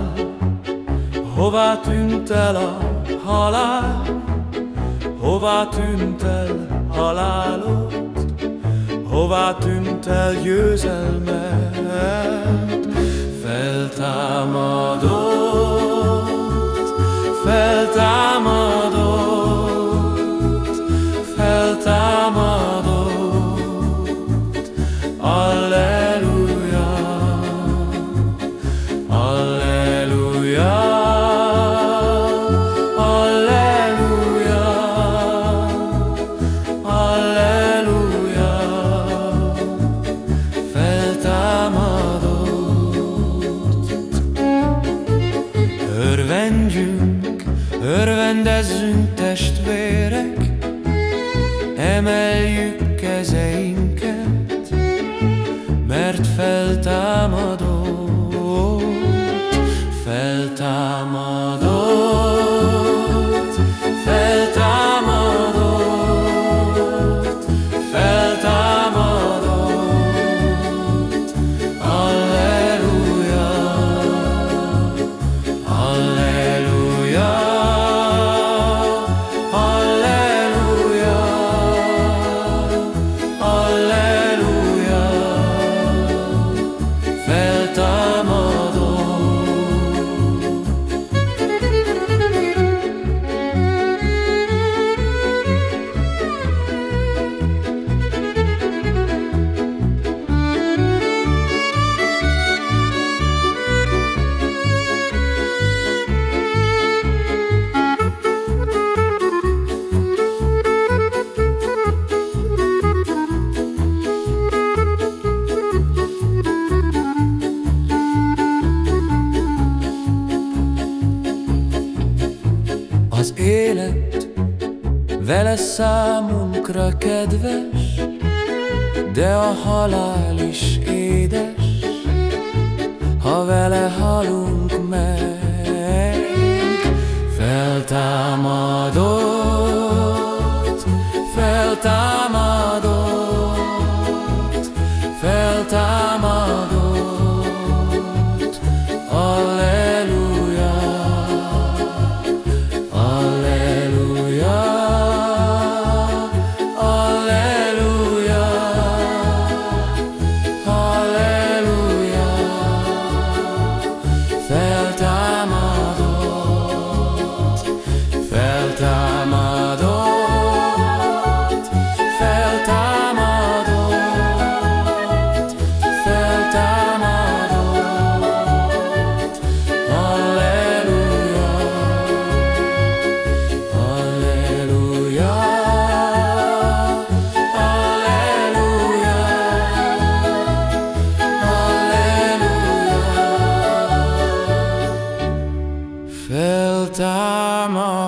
halál, hová tűnt el a halál, hová tűnt el halálod, hová tűnt el győzelmed, feltámadott, feltámadott, feltámadott. Örvendjünk, örvendezzünk testvérek, emeljük kezeinket, Az élet vele számunkra kedves, de a halál is édes, ha vele halunk meg. Feltámadott, time on